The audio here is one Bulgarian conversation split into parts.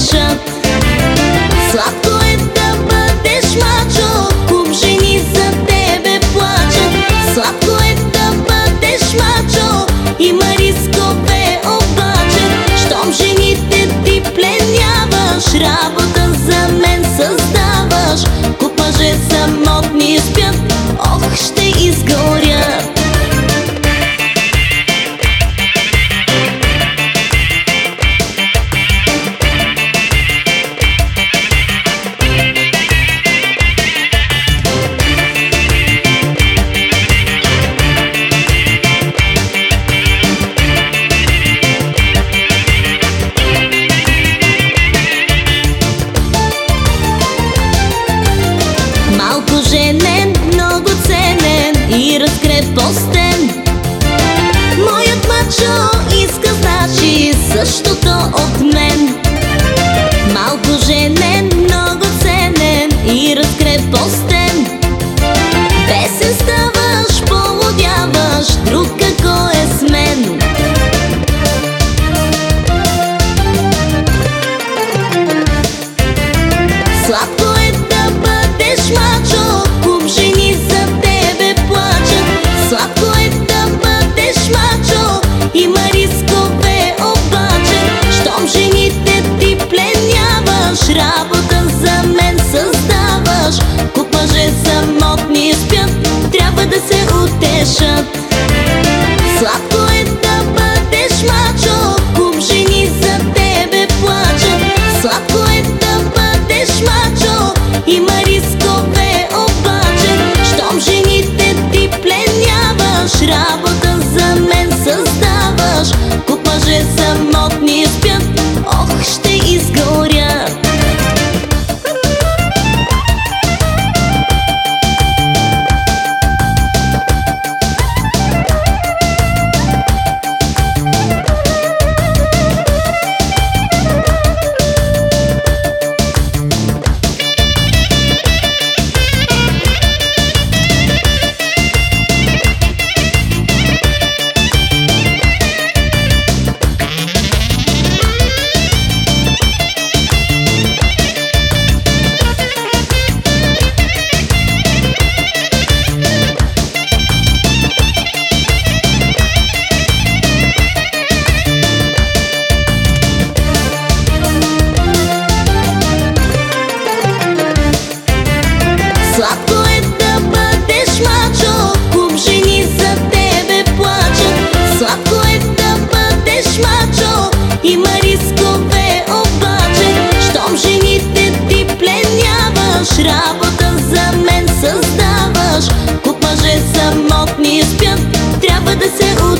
дишат Сладко е да бъдеш мачо Куп жени за тебе плачат. Сладко е да бъдеш мачо Има рискове обаче Щом жените ти пленяваш Работа за мен Estos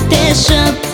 deixando